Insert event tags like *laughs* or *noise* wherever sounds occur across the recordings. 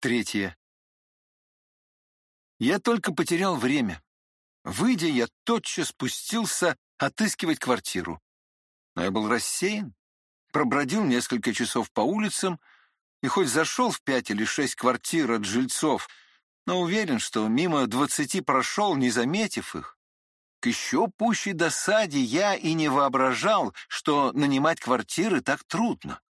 Третье. Я только потерял время. Выйдя, я тотчас спустился отыскивать квартиру. Но я был рассеян, пробродил несколько часов по улицам и хоть зашел в пять или шесть квартир от жильцов, но уверен, что мимо двадцати прошел, не заметив их. К еще пущей досаде я и не воображал, что нанимать квартиры так трудно.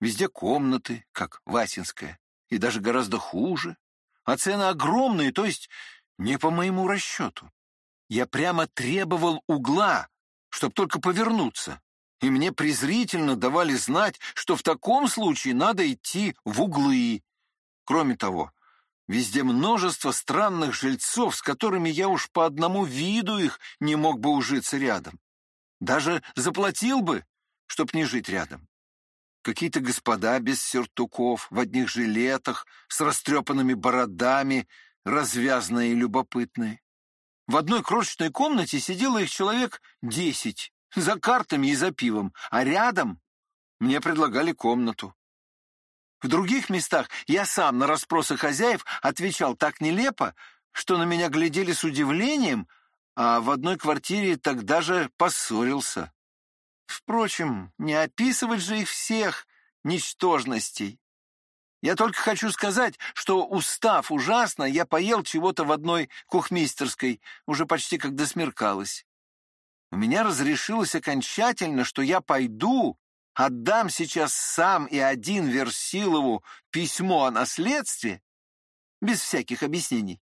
Везде комнаты, как Васинская, и даже гораздо хуже. А цены огромные, то есть не по моему расчету. Я прямо требовал угла, чтобы только повернуться, и мне презрительно давали знать, что в таком случае надо идти в углы. Кроме того, везде множество странных жильцов, с которыми я уж по одному виду их не мог бы ужиться рядом. Даже заплатил бы, чтоб не жить рядом. Какие-то господа без сюртуков, в одних жилетах, с растрепанными бородами, развязные и любопытные. В одной крошечной комнате сидело их человек десять, за картами и за пивом, а рядом мне предлагали комнату. В других местах я сам на расспросы хозяев отвечал так нелепо, что на меня глядели с удивлением, а в одной квартире тогда же поссорился. Впрочем, не описывать же их всех ничтожностей. Я только хочу сказать, что, устав ужасно, я поел чего-то в одной кухмистерской, уже почти когда смеркалось. У меня разрешилось окончательно, что я пойду, отдам сейчас сам и один Версилову письмо о наследстве, без всяких объяснений,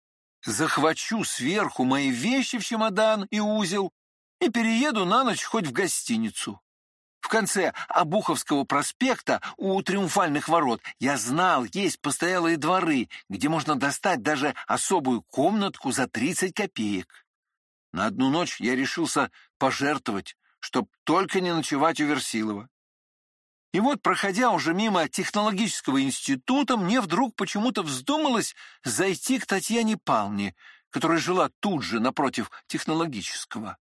захвачу сверху мои вещи в чемодан и узел и перееду на ночь хоть в гостиницу. В конце Обуховского проспекта у Триумфальных ворот я знал, есть постоялые дворы, где можно достать даже особую комнатку за 30 копеек. На одну ночь я решился пожертвовать, чтоб только не ночевать у Версилова. И вот, проходя уже мимо технологического института, мне вдруг почему-то вздумалось зайти к Татьяне Павловне, которая жила тут же напротив технологического.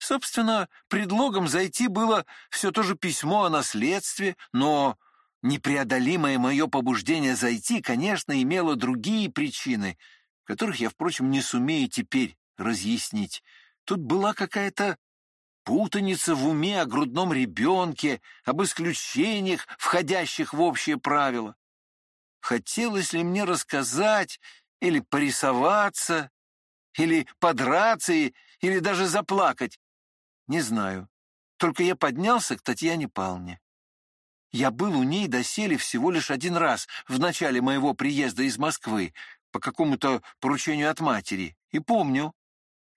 Собственно, предлогом зайти было все то же письмо о наследстве, но непреодолимое мое побуждение зайти, конечно, имело другие причины, которых я, впрочем, не сумею теперь разъяснить. Тут была какая-то путаница в уме о грудном ребенке, об исключениях, входящих в общее правило. Хотелось ли мне рассказать или порисоваться, или подраться, или даже заплакать? Не знаю. Только я поднялся к Татьяне Павловне. Я был у ней доселе всего лишь один раз в начале моего приезда из Москвы по какому-то поручению от матери. И помню,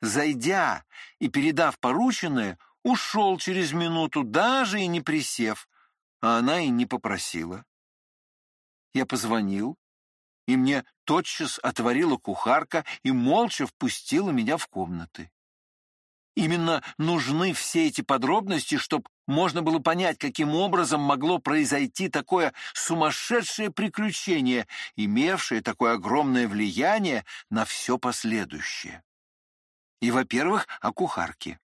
зайдя и передав порученное, ушел через минуту, даже и не присев, а она и не попросила. Я позвонил, и мне тотчас отворила кухарка и молча впустила меня в комнаты. Именно нужны все эти подробности, чтобы можно было понять, каким образом могло произойти такое сумасшедшее приключение, имевшее такое огромное влияние на все последующее. И, во-первых, о кухарке.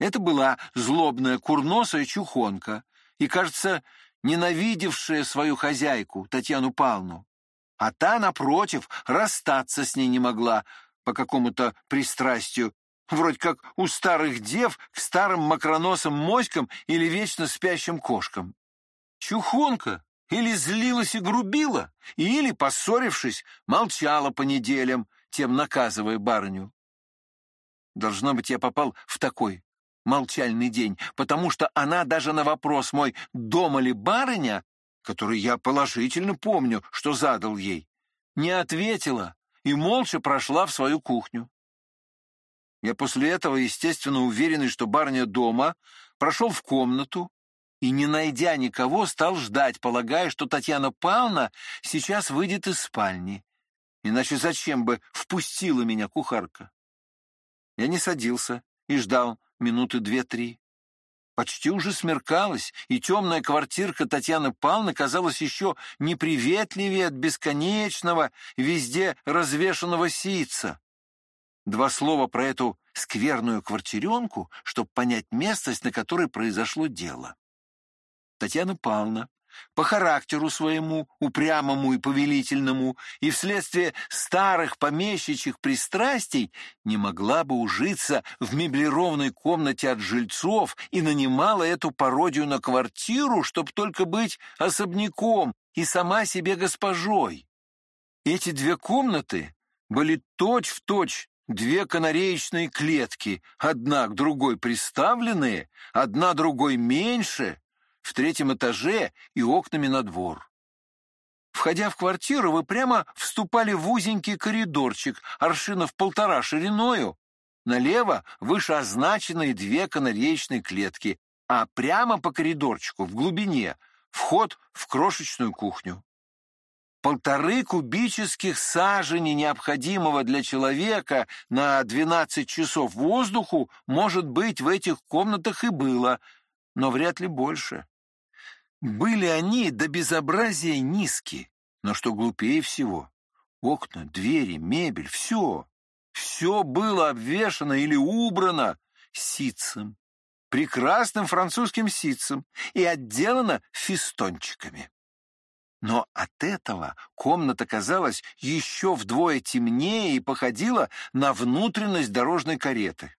Это была злобная курносая чухонка и, кажется, ненавидевшая свою хозяйку, Татьяну Павловну. А та, напротив, расстаться с ней не могла по какому-то пристрастию вроде как у старых дев к старым макроносым моськам или вечно спящим кошкам. Чухонка или злилась и грубила, или, поссорившись, молчала по неделям, тем наказывая барыню. Должно быть, я попал в такой молчальный день, потому что она даже на вопрос мой «дома ли барыня?», который я положительно помню, что задал ей, не ответила и молча прошла в свою кухню. Я после этого, естественно, уверенный, что барыня дома, прошел в комнату и, не найдя никого, стал ждать, полагая, что Татьяна Павловна сейчас выйдет из спальни. Иначе зачем бы впустила меня кухарка? Я не садился и ждал минуты две-три. Почти уже смеркалось, и темная квартирка Татьяны Павловны казалась еще неприветливее от бесконечного, везде развешанного ситца. Два слова про эту скверную квартиренку, чтобы понять местность, на которой произошло дело. Татьяна Павловна по характеру своему, упрямому и повелительному, и вследствие старых помещичьих пристрастий не могла бы ужиться в меблированной комнате от жильцов и нанимала эту пародию на квартиру, чтобы только быть особняком и сама себе госпожой. Эти две комнаты были точь-в-точь две канареечные клетки, одна к другой приставленные, одна другой меньше, в третьем этаже и окнами на двор. Входя в квартиру, вы прямо вступали в узенький коридорчик, аршинов полтора шириною. Налево вышеозначенные две канареечные клетки, а прямо по коридорчику, в глубине, вход в крошечную кухню. Полторы кубических сажени необходимого для человека на 12 часов воздуху, может быть, в этих комнатах и было, но вряд ли больше. Были они до безобразия низкие, но что глупее всего, окна, двери, мебель, все, все было обвешано или убрано ситцем, прекрасным французским ситцем и отделано фистончиками. Но от этого комната казалась еще вдвое темнее и походила на внутренность дорожной кареты.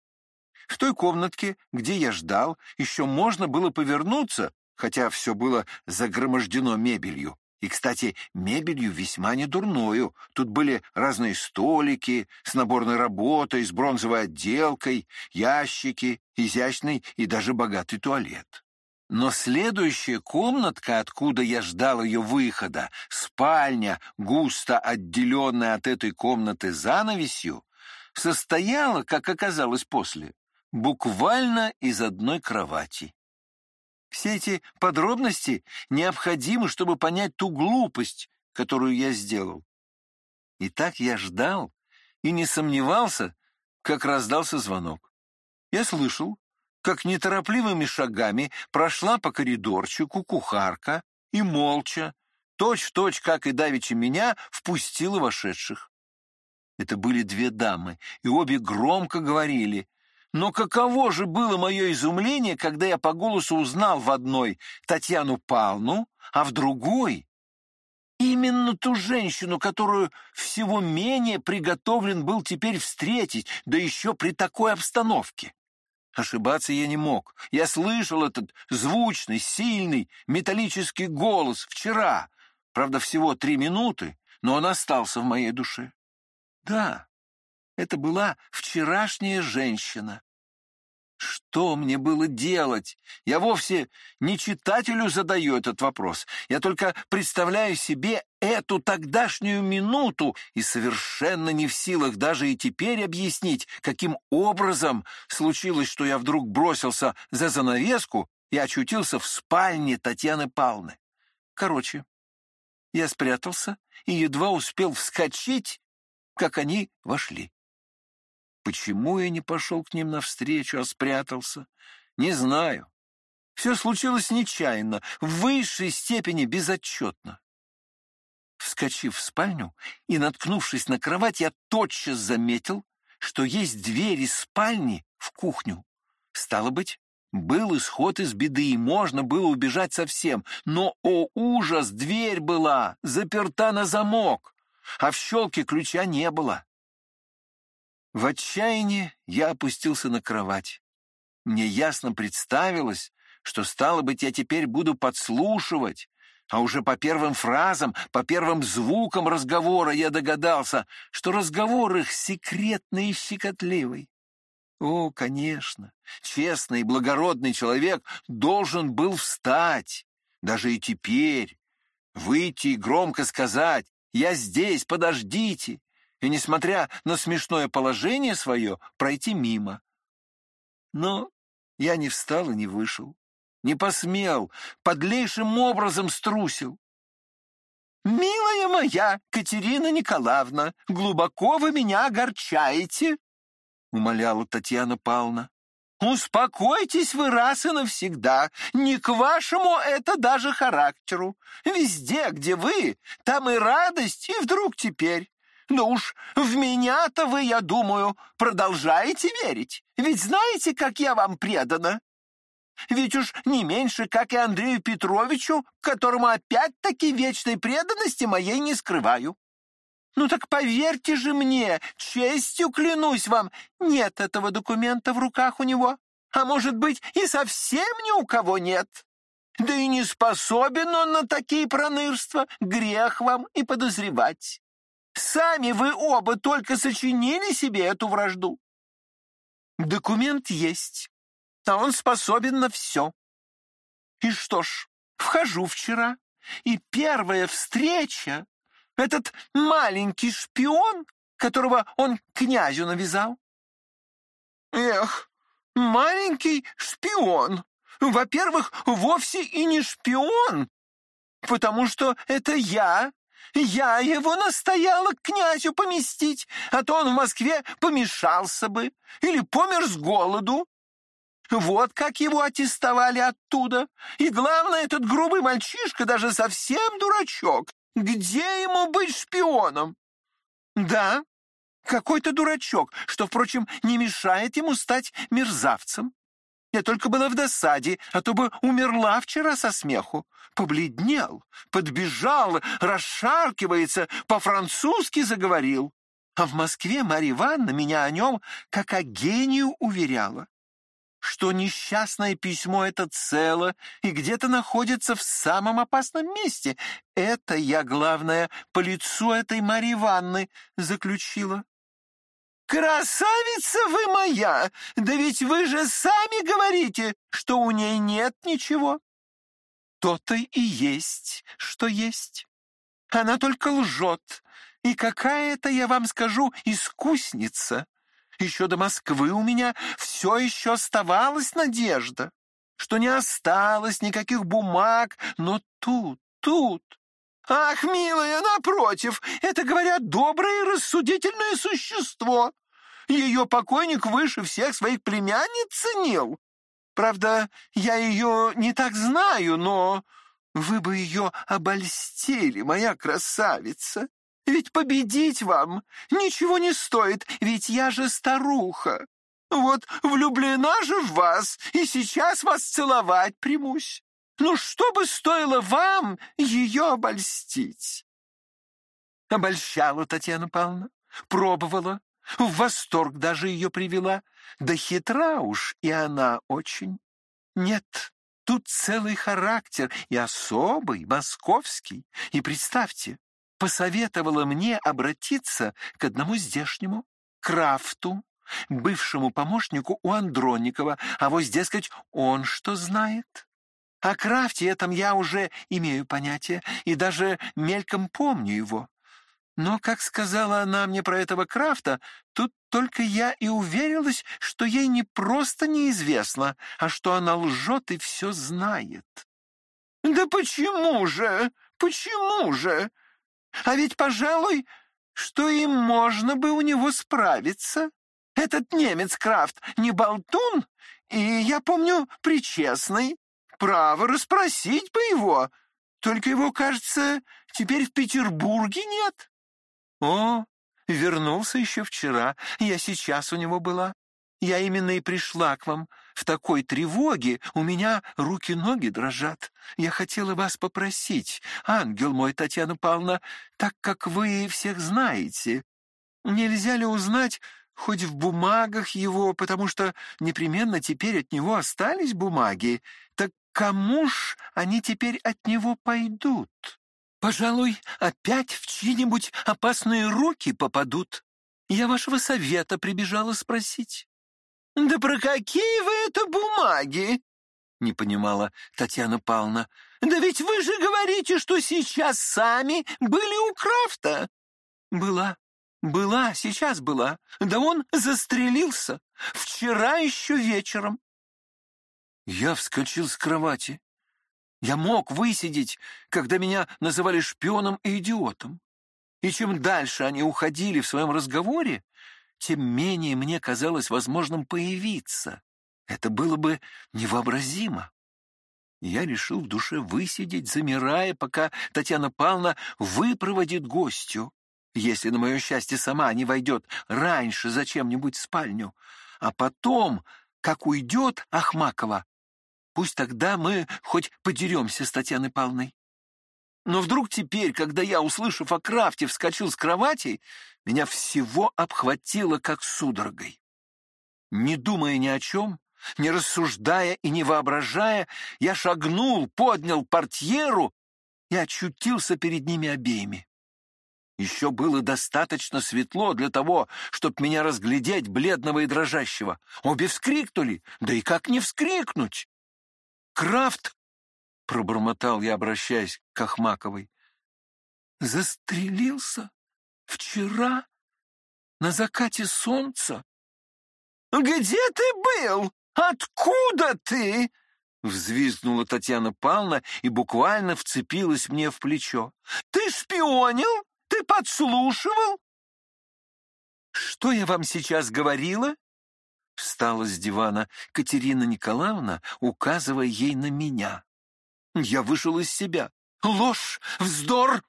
В той комнатке, где я ждал, еще можно было повернуться, хотя все было загромождено мебелью. И, кстати, мебелью весьма недурною. Тут были разные столики с наборной работой, с бронзовой отделкой, ящики, изящный и даже богатый туалет. Но следующая комнатка, откуда я ждал ее выхода, спальня, густо отделенная от этой комнаты занавесью, состояла, как оказалось после, буквально из одной кровати. Все эти подробности необходимы, чтобы понять ту глупость, которую я сделал. И так я ждал и не сомневался, как раздался звонок. Я слышал, как неторопливыми шагами прошла по коридорчику кухарка и молча, точь-в-точь, как и давеча меня, впустила вошедших. Это были две дамы, и обе громко говорили. Но каково же было мое изумление, когда я по голосу узнал в одной Татьяну Павловну, а в другой именно ту женщину, которую всего менее приготовлен был теперь встретить, да еще при такой обстановке. Ошибаться я не мог. Я слышал этот звучный, сильный, металлический голос вчера. Правда, всего три минуты, но он остался в моей душе. Да, это была вчерашняя женщина, что мне было делать? Я вовсе не читателю задаю этот вопрос. Я только представляю себе эту тогдашнюю минуту и совершенно не в силах даже и теперь объяснить, каким образом случилось, что я вдруг бросился за занавеску и очутился в спальне Татьяны Павловны. Короче, я спрятался и едва успел вскочить, как они вошли. Почему я не пошел к ним навстречу, а спрятался? Не знаю. Все случилось нечаянно, в высшей степени безотчетно. Вскочив в спальню и наткнувшись на кровать, я тотчас заметил, что есть дверь из спальни в кухню. Стало быть, был исход из беды, и можно было убежать совсем. Но, о ужас, дверь была заперта на замок, а в щелке ключа не было. В отчаянии я опустился на кровать. Мне ясно представилось, что, стало быть, я теперь буду подслушивать, а уже по первым фразам, по первым звукам разговора я догадался, что разговор их секретный и щекотливый. О, конечно, честный и благородный человек должен был встать, даже и теперь, выйти и громко сказать «Я здесь, подождите!» И, несмотря на смешное положение свое, пройти мимо. Но я не встал и не вышел, не посмел, подлейшим образом струсил. «Милая моя Катерина Николаевна, глубоко вы меня огорчаете», — умоляла Татьяна Павловна. «Успокойтесь вы раз и навсегда. Не к вашему это даже характеру. Везде, где вы, там и радость, и вдруг теперь. Ну уж в меня-то вы, я думаю, продолжаете верить. Ведь знаете, как я вам предана?» Ведь уж не меньше, как и Андрею Петровичу, которому опять-таки вечной преданности моей не скрываю. Ну так поверьте же мне, честью клянусь вам, нет этого документа в руках у него. А может быть, и совсем ни у кого нет. Да и не способен он на такие пронырства, грех вам и подозревать. Сами вы оба только сочинили себе эту вражду. Документ есть, а он способен на все. И что ж, вхожу вчера, и первая встреча — этот маленький шпион, которого он князю навязал. Эх, маленький шпион. Во-первых, вовсе и не шпион, потому что это я я его настояла к князю поместить, а то он в Москве помешался бы или помер с голоду. Вот как его аттестовали оттуда. И главное, этот грубый мальчишка даже совсем дурачок. Где ему быть шпионом? Да, какой-то дурачок, что, впрочем, не мешает ему стать мерзавцем. Я только была в досаде, а то бы умерла вчера со смеху. Побледнел, подбежал, расшаркивается, по-французски заговорил. А в Москве Марья Ивановна меня о нем как о гению уверяла, что несчастное письмо это цело и где-то находится в самом опасном месте. Это я, главное, по лицу этой Марьи Ивановны заключила. «Красавица вы моя! Да ведь вы же сами говорите, что у ней нет ничего!» «То-то и есть, что есть. Она только лжет, и какая-то, я вам скажу, искусница. Еще до Москвы у меня все еще оставалась надежда, что не осталось никаких бумаг, но тут, тут, «Ах, милая, напротив, это, говорят, доброе и рассудительное существо. Ее покойник выше всех своих племянниц ценил. Правда, я ее не так знаю, но вы бы ее обольстили, моя красавица. Ведь победить вам ничего не стоит, ведь я же старуха. Вот влюблена же в вас, и сейчас вас целовать примусь. Ну что бы стоило вам ее обольстить? Обольщала Татьяна Павловна, пробовала, в восторг даже ее привела. Да хитра уж и она очень. Нет, тут целый характер, и особый, московский. И представьте, посоветовала мне обратиться к одному здешнему, Крафту, бывшему помощнику у Андронникова, а вот, дескать, он что знает? О Крафте этом я уже имею понятие и даже мельком помню его. Но, как сказала она мне про этого Крафта, тут только я и уверилась, что ей не просто неизвестно, а что она лжет и все знает. Да почему же? Почему же? А ведь, пожалуй, что им можно бы у него справиться. Этот немец Крафт не болтун, и, я помню, причестный. Право расспросить бы его. Только его, кажется, теперь в Петербурге нет. О, вернулся еще вчера. Я сейчас у него была. Я именно и пришла к вам. В такой тревоге у меня руки-ноги дрожат. Я хотела вас попросить, ангел мой, Татьяна Павловна, так как вы всех знаете, нельзя ли узнать, хоть в бумагах его, потому что непременно теперь от него остались бумаги, так Кому ж они теперь от него пойдут? Пожалуй, опять в чьи-нибудь опасные руки попадут. Я вашего совета прибежала спросить. Да про какие вы это бумаги? Не понимала Татьяна Павловна. Да ведь вы же говорите, что сейчас сами были у Крафта. Была, была, сейчас была. Да он застрелился. Вчера еще вечером. Я вскочил с кровати. Я мог высидеть, когда меня называли шпионом и идиотом. И чем дальше они уходили в своем разговоре, тем менее мне казалось возможным появиться. Это было бы невообразимо. Я решил в душе высидеть, замирая, пока Татьяна Павловна выпроводит гостю, если, на мое счастье, сама не войдет раньше зачем-нибудь в спальню. А потом, как уйдет Ахмакова, Пусть тогда мы хоть подеремся с Татьяной Павловной. Но вдруг теперь, когда я, услышав о крафте, вскочил с кровати, меня всего обхватило как судорогой. Не думая ни о чем, не рассуждая и не воображая, я шагнул, поднял портьеру и очутился перед ними обеими. Еще было достаточно светло для того, чтобы меня разглядеть, бледного и дрожащего. Обе вскрикнули, да и как не вскрикнуть? «Крафт!» — пробормотал я, обращаясь к Ахмаковой. «Застрелился? Вчера? На закате солнца?» «Где ты был? Откуда ты?» Взвизгнула Татьяна Павловна и буквально вцепилась мне в плечо. «Ты шпионил? Ты подслушивал?» «Что я вам сейчас говорила?» Встала с дивана Катерина Николаевна, указывая ей на меня. Я вышел из себя. «Ложь! Вздор!»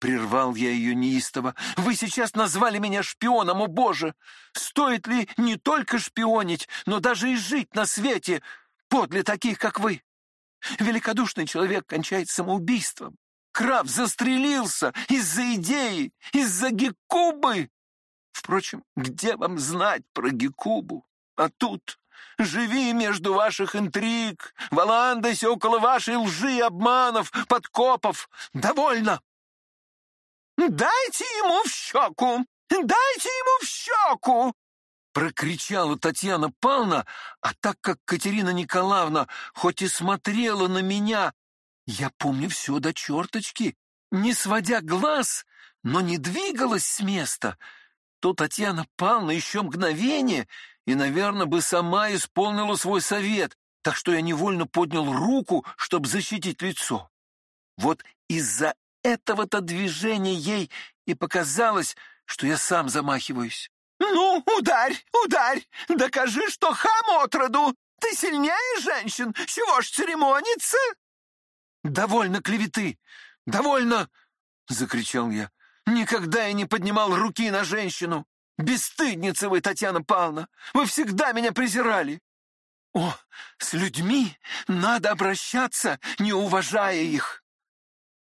Прервал я ее неистово. «Вы сейчас назвали меня шпионом, о боже! Стоит ли не только шпионить, но даже и жить на свете подле таких, как вы? Великодушный человек кончает самоубийством. Краб застрелился из-за идеи, из-за Гекубы. Впрочем, где вам знать про Гекубу? А тут живи между ваших интриг, валандайся около вашей лжи обманов, подкопов. Довольно! «Дайте ему в щеку! Дайте ему в щеку!» Прокричала Татьяна Павловна, а так как Катерина Николаевна хоть и смотрела на меня, я помню все до черточки, не сводя глаз, но не двигалась с места, то Татьяна Павловна еще мгновение и, наверное, бы сама исполнила свой совет, так что я невольно поднял руку, чтобы защитить лицо. Вот из-за этого-то движения ей и показалось, что я сам замахиваюсь. «Ну, ударь, ударь! Докажи, что хам отроду! Ты сильнее женщин! Чего ж церемониться?» «Довольно клеветы! Довольно!» — закричал я. «Никогда я не поднимал руки на женщину! Бесстыдница вы, Татьяна Павловна! Вы всегда меня презирали!» «О, с людьми надо обращаться, не уважая их!»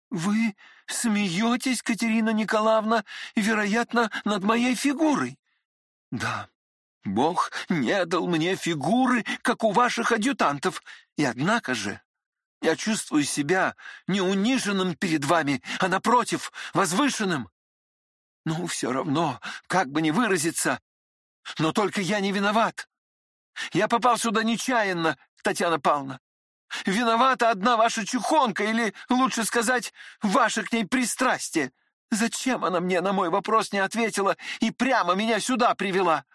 «Вы смеетесь, Катерина Николаевна, вероятно, над моей фигурой?» «Да, Бог не дал мне фигуры, как у ваших адъютантов, и однако же я чувствую себя не униженным перед вами, а, напротив, возвышенным. Ну, все равно, как бы ни выразиться, но только я не виноват. Я попал сюда нечаянно, Татьяна Павловна. Виновата одна ваша чухонка, или, лучше сказать, ваше к ней пристрастие. Зачем она мне на мой вопрос не ответила и прямо меня сюда привела?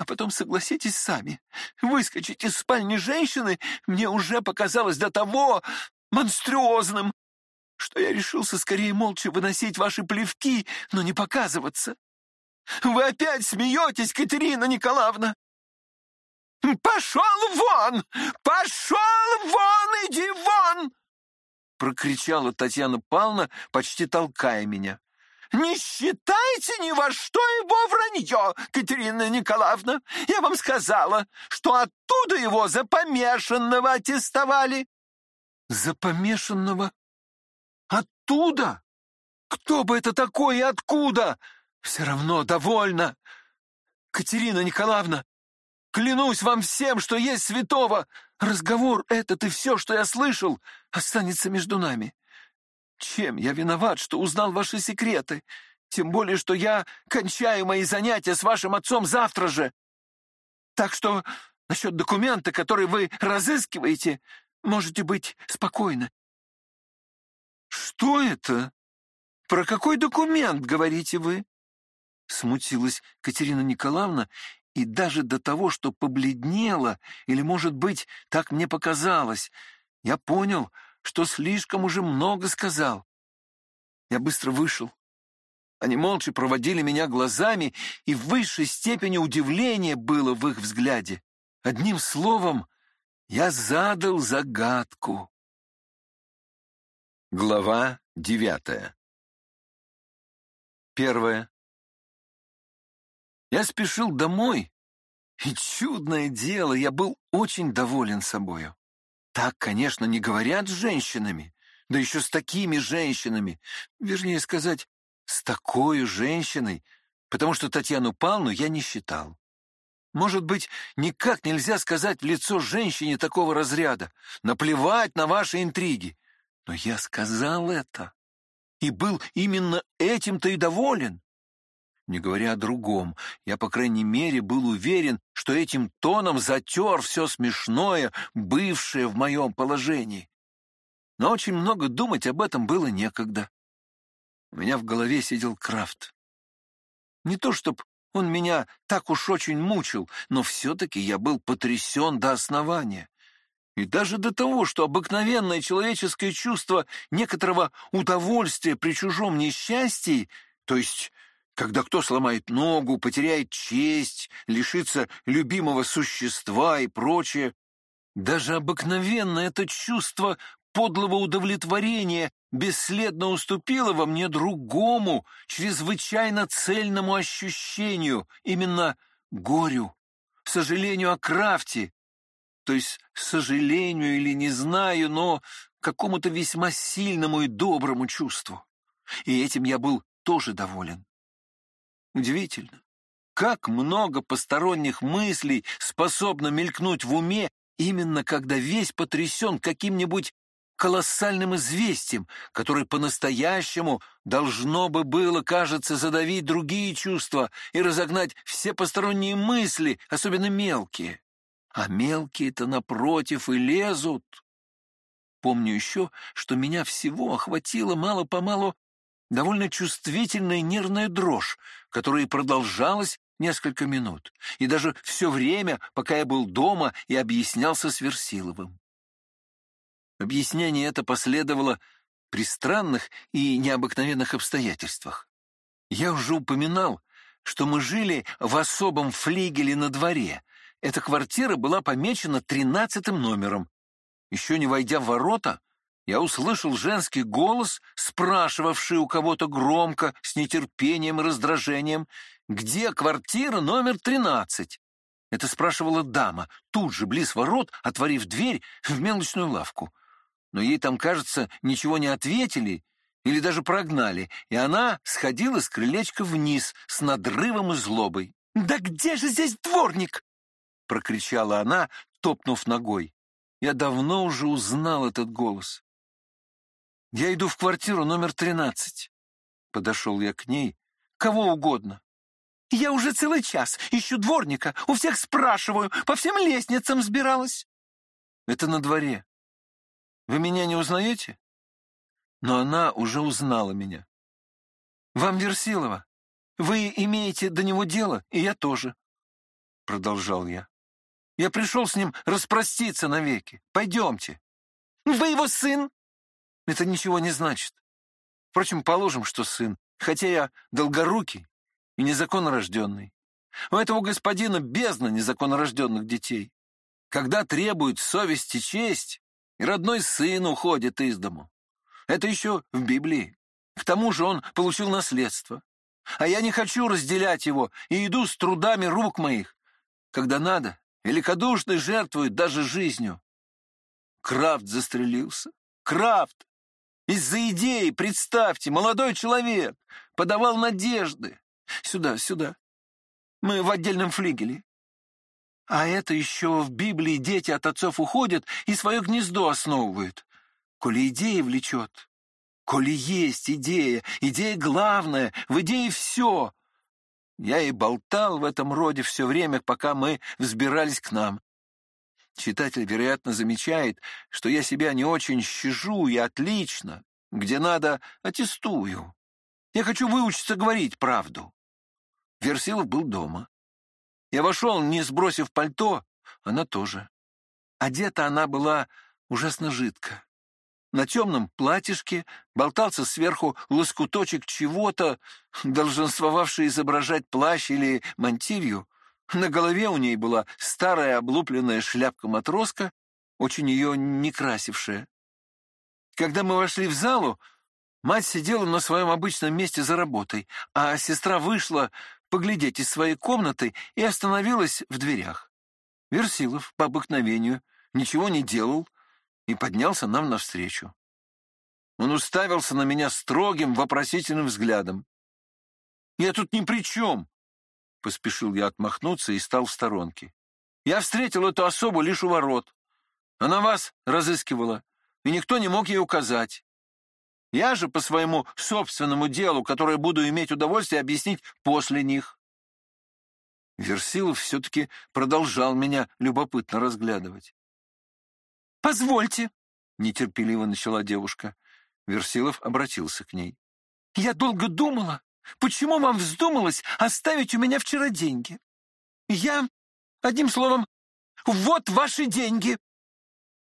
А потом согласитесь сами, выскочить из спальни женщины мне уже показалось до того монструозным, что я решился скорее молча выносить ваши плевки, но не показываться. Вы опять смеетесь, Катерина Николаевна? «Пошел вон! Пошел вон! Иди вон!» Прокричала Татьяна Павловна, почти толкая меня. «Не считайте ни во что его вранье, Катерина Николаевна! Я вам сказала, что оттуда его за помешанного аттестовали!» «За помешанного? Оттуда? Кто бы это такой и откуда? Все равно довольно! Катерина Николаевна, клянусь вам всем, что есть святого! Разговор этот и все, что я слышал, останется между нами!» Чем я виноват, что узнал ваши секреты? Тем более, что я кончаю мои занятия с вашим отцом завтра же. Так что насчет документа, который вы разыскиваете, можете быть спокойны. Что это? Про какой документ, говорите вы? Смутилась Катерина Николаевна и даже до того, что побледнела, или, может быть, так мне показалось, я понял, что слишком уже много сказал. Я быстро вышел. Они молча проводили меня глазами, и в высшей степени удивление было в их взгляде. Одним словом, я задал загадку. Глава девятая Первое. Я спешил домой, и чудное дело, я был очень доволен собою. Так, конечно, не говорят с женщинами, да еще с такими женщинами. Вернее сказать, с такой женщиной, потому что Татьяну Павловну я не считал. Может быть, никак нельзя сказать в лицо женщине такого разряда, наплевать на ваши интриги. Но я сказал это, и был именно этим-то и доволен. Не говоря о другом, я, по крайней мере, был уверен, что этим тоном затер все смешное, бывшее в моем положении. Но очень много думать об этом было некогда. У меня в голове сидел Крафт. Не то, чтоб он меня так уж очень мучил, но все-таки я был потрясен до основания. И даже до того, что обыкновенное человеческое чувство некоторого удовольствия при чужом несчастье, то есть когда кто сломает ногу, потеряет честь, лишится любимого существа и прочее. Даже обыкновенно это чувство подлого удовлетворения бесследно уступило во мне другому, чрезвычайно цельному ощущению, именно горю, сожалению о крафте, то есть сожалению или не знаю, но какому-то весьма сильному и доброму чувству. И этим я был тоже доволен. Удивительно, как много посторонних мыслей способно мелькнуть в уме, именно когда весь потрясен каким-нибудь колоссальным известием, которое по-настоящему должно бы было, кажется, задавить другие чувства и разогнать все посторонние мысли, особенно мелкие. А мелкие-то, напротив, и лезут. Помню еще, что меня всего охватило мало-помалу довольно чувствительная нервная дрожь, которая продолжалась несколько минут, и даже все время, пока я был дома и объяснялся с Версиловым. Объяснение это последовало при странных и необыкновенных обстоятельствах. Я уже упоминал, что мы жили в особом флигеле на дворе. Эта квартира была помечена тринадцатым номером. Еще не войдя в ворота, я услышал женский голос, спрашивавший у кого-то громко, с нетерпением и раздражением, где квартира номер тринадцать. Это спрашивала дама, тут же, близ ворот, отворив дверь в мелочную лавку. Но ей там, кажется, ничего не ответили или даже прогнали, и она сходила с крылечка вниз с надрывом и злобой. «Да где же здесь дворник?» — прокричала она, топнув ногой. Я давно уже узнал этот голос. Я иду в квартиру номер тринадцать. Подошел я к ней. Кого угодно. Я уже целый час ищу дворника, у всех спрашиваю, по всем лестницам сбиралась. Это на дворе. Вы меня не узнаете? Но она уже узнала меня. Вам Версилова. Вы имеете до него дело, и я тоже. Продолжал я. Я пришел с ним распроститься навеки. Пойдемте. Вы его сын? Это ничего не значит. Впрочем, положим, что сын, хотя я долгорукий и незаконно рожденный. У этого господина бездна незаконнорожденных детей. Когда требует совесть и честь, и родной сын уходит из дому. Это еще в Библии. К тому же он получил наследство. А я не хочу разделять его и иду с трудами рук моих. Когда надо, великодушный жертвует даже жизнью. Крафт застрелился. Крафт! Из-за идеи, представьте, молодой человек подавал надежды. Сюда, сюда. Мы в отдельном флигеле. А это еще в Библии дети от отцов уходят и свое гнездо основывают. Коли идея влечет, коли есть идея, идея главная, в идее все. Я и болтал в этом роде все время, пока мы взбирались к нам. Читатель, вероятно, замечает, что я себя не очень щажу и отлично, где надо, аттестую. Я хочу выучиться говорить правду. Версилов был дома. Я вошел, не сбросив пальто, она тоже. Одета она была ужасно жидко. На темном платьишке болтался сверху лоскуточек чего-то, *laughs* долженствовавший изображать плащ или мантилью. На голове у ней была старая облупленная шляпка-матроска, очень ее не красившая. Когда мы вошли в залу, мать сидела на своем обычном месте за работой, а сестра вышла поглядеть из своей комнаты и остановилась в дверях. Версилов, по обыкновению, ничего не делал, и поднялся нам навстречу. Он уставился на меня строгим, вопросительным взглядом. «Я тут ни при чем!» Поспешил я отмахнуться и стал в сторонке. «Я встретил эту особу лишь у ворот. Она вас разыскивала, и никто не мог ей указать. Я же по своему собственному делу, которое буду иметь удовольствие объяснить после них». Версилов все-таки продолжал меня любопытно разглядывать. «Позвольте», — нетерпеливо начала девушка. Версилов обратился к ней. «Я долго думала, почему вам вздумалось оставить у меня вчера деньги. Я, одним словом, вот ваши деньги!»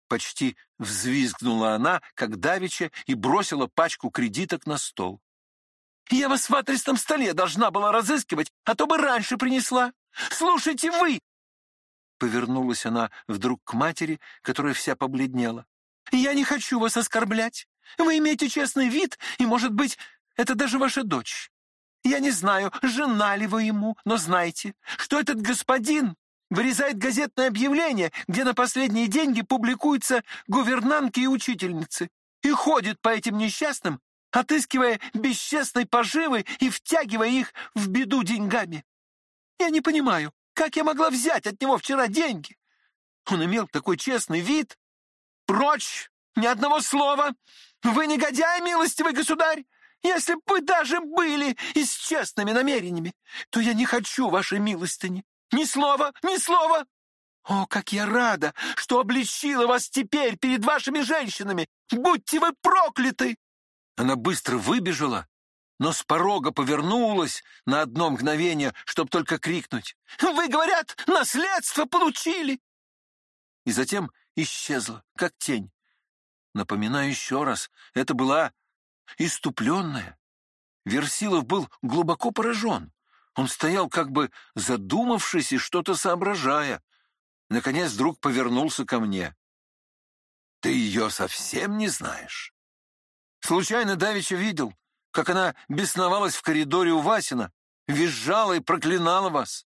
Почти взвизгнула она, как давеча, и бросила пачку кредиток на стол. «Я вас в адресном столе должна была разыскивать, а то бы раньше принесла. Слушайте вы!» Повернулась она вдруг к матери, которая вся побледнела. «Я не хочу вас оскорблять. Вы имеете честный вид, и, может быть, это даже ваша дочь. Я не знаю, жена ли вы ему, но знайте, что этот господин вырезает газетное объявление, где на последние деньги публикуются гувернантки и учительницы, и ходит по этим несчастным, отыскивая бесчестной поживы и втягивая их в беду деньгами. Я не понимаю, как я могла взять от него вчера деньги? Он имел такой честный вид. Прочь! Ни одного слова! Вы негодяй, милостивый государь! Если бы вы даже были и с честными намерениями, то я не хочу вашей милостыни. Ни слова, ни слова! О, как я рада, что обличила вас теперь перед вашими женщинами! Будьте вы прокляты!» Она быстро выбежала, но с порога повернулась на одно мгновение, чтобы только крикнуть. «Вы, говорят, наследство получили!» И затем исчезла, как тень. Напоминаю еще раз, это была иступленная. Версилов был глубоко поражен. Он стоял, как бы задумавшись и что-то соображая. Наконец вдруг повернулся ко мне. «Ты ее совсем не знаешь?» «Случайно давеча видел как она бесновалась в коридоре у Васина, визжала и проклинала вас.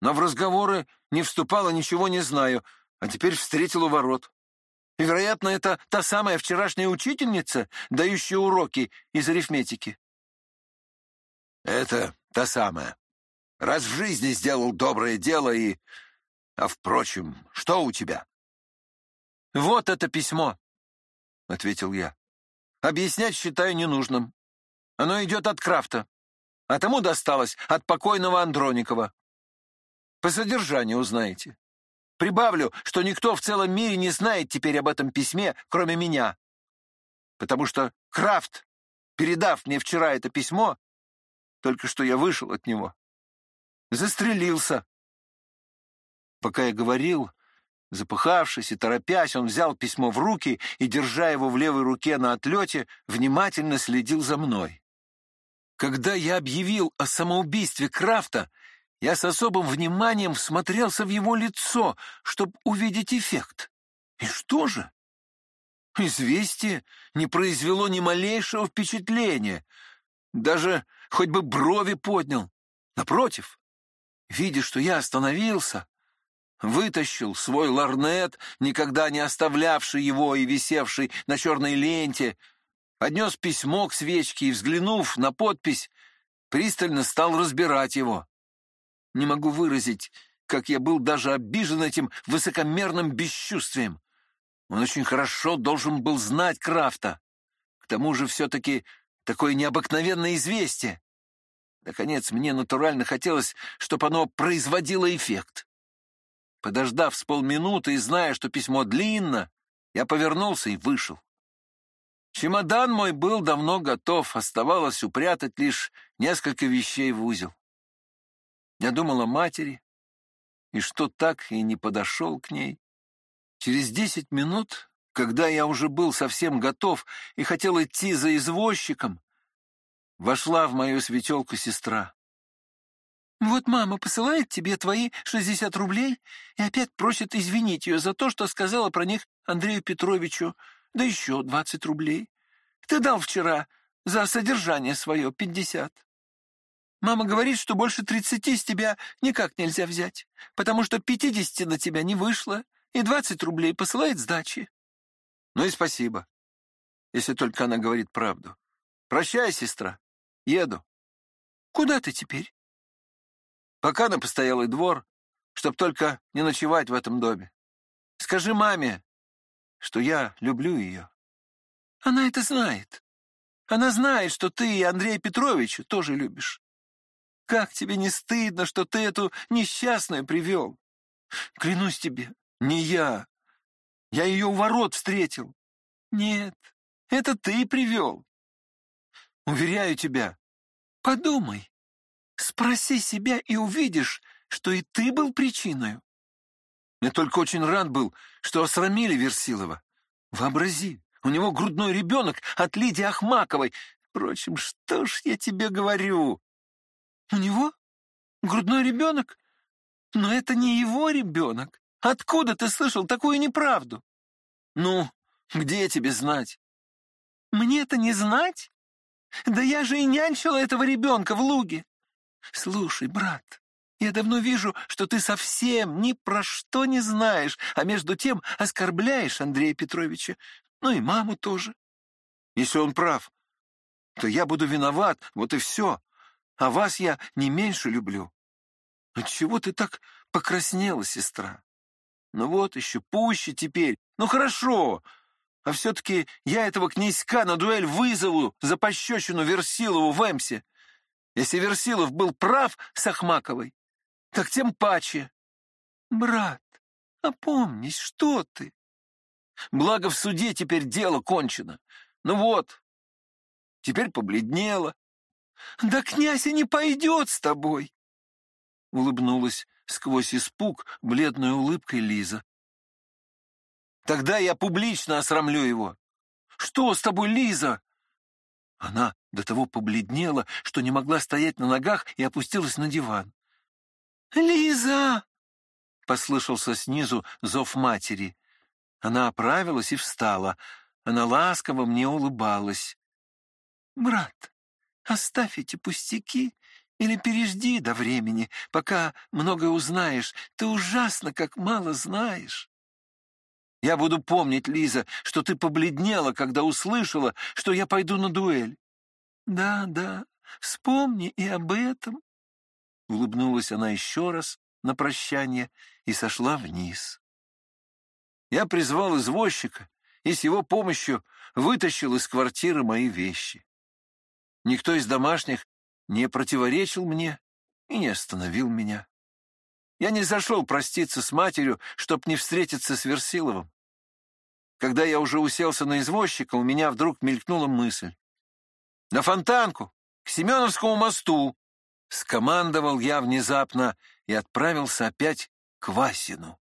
Но в разговоры не вступала, ничего не знаю, а теперь встретил у ворот. И, вероятно, это та самая вчерашняя учительница, дающая уроки из арифметики. Это та самая. Раз в жизни сделал доброе дело и... А, впрочем, что у тебя? Вот это письмо, — ответил я. Объяснять считаю ненужным. Оно идет от Крафта, а тому досталось от покойного Андроникова. По содержанию узнаете. Прибавлю, что никто в целом мире не знает теперь об этом письме, кроме меня. Потому что Крафт, передав мне вчера это письмо, только что я вышел от него, застрелился. Пока я говорил, Запыхавшись и торопясь, он взял письмо в руки и, держа его в левой руке на отлете, внимательно следил за мной. Когда я объявил о самоубийстве Крафта, я с особым вниманием всмотрелся в его лицо, чтобы увидеть эффект. И что же? Известие не произвело ни малейшего впечатления. Даже хоть бы брови поднял. Напротив, видя, что я остановился, вытащил свой ларнет, никогда не оставлявший его и висевший на черной ленте, поднес письмо к свечке и, взглянув на подпись, пристально стал разбирать его. Не могу выразить, как я был даже обижен этим высокомерным бесчувствием. Он очень хорошо должен был знать Крафта. К тому же все-таки такое необыкновенное известие. Наконец, мне натурально хотелось, чтобы оно производило эффект. Подождав с полминуты и зная, что письмо длинно, я повернулся и вышел. Чемодан мой был давно готов, оставалось упрятать лишь несколько вещей в узел. Я думал о матери, и что так и не подошел к ней. Через десять минут, когда я уже был совсем готов и хотел идти за извозчиком, вошла в мою светелку сестра. «Вот мама посылает тебе твои шестьдесят рублей и опять просит извинить ее за то, что сказала про них Андрею Петровичу, да еще двадцать рублей. Ты дал вчера за содержание свое пятьдесят. Мама говорит, что больше тридцати с тебя никак нельзя взять, потому что пятидесяти на тебя не вышло, и двадцать рублей посылает сдачи. Ну и спасибо, если только она говорит правду. Прощай, сестра. Еду. Куда ты теперь? Пока на постоялый двор, чтоб только не ночевать в этом доме. Скажи маме, что я люблю ее. Она это знает. Она знает, что ты и Андрея Петровича тоже любишь. Как тебе не стыдно, что ты эту несчастную привел? Клянусь тебе, не я. Я ее у ворот встретил. Нет, это ты привел. Уверяю тебя. Подумай. Спроси себя и увидишь, что и ты был причиной. Я только очень рад был, что осрамили Версилова. Вообрази, у него грудной ребенок от Лидии Ахмаковой. Впрочем, что ж я тебе говорю? У него? Грудной ребенок? Но это не его ребенок. Откуда ты слышал такую неправду? Ну, где тебе знать? Мне-то не знать? Да я же и нянчила этого ребенка в луге. Слушай, брат, я давно вижу, что ты совсем ни про что не знаешь, а между тем оскорбляешь Андрея Петровича, ну и маму тоже. Если он прав, то я буду виноват, вот и все. А вас я не меньше люблю. Отчего ты так покраснела, сестра? Ну вот, еще пуще теперь. Ну хорошо. А все-таки я этого князька на дуэль вызову за пощечину Версилову в Эмсе. Если Версилов был прав с Ахмаковой, так тем паче. Брат, опомнись, что ты? Благо в суде теперь дело кончено. Ну вот, теперь побледнела. Да князь и не пойдет с тобой. Улыбнулась сквозь испуг бледной улыбкой Лиза. Тогда я публично осрамлю его. Что с тобой, Лиза? Она до того побледнела, что не могла стоять на ногах и опустилась на диван. «Лиза!» — послышался снизу зов матери. Она оправилась и встала. Она ласково мне улыбалась. «Брат, оставь эти пустяки или пережди до времени, пока многое узнаешь. Ты ужасно как мало знаешь». «Я буду помнить, Лиза, что ты побледнела, когда услышала, что я пойду на дуэль». «Да, да, вспомни и об этом». Улыбнулась она еще раз на прощание и сошла вниз. Я призвал извозчика и с его помощью вытащил из квартиры мои вещи. Никто из домашних не противоречил мне и не остановил меня. Я не зашел проститься с матерью, чтоб не встретиться с Версиловым. Когда я уже уселся на извозчика, у меня вдруг мелькнула мысль. «На фонтанку! К Семеновскому мосту!» Скомандовал я внезапно и отправился опять к Васину.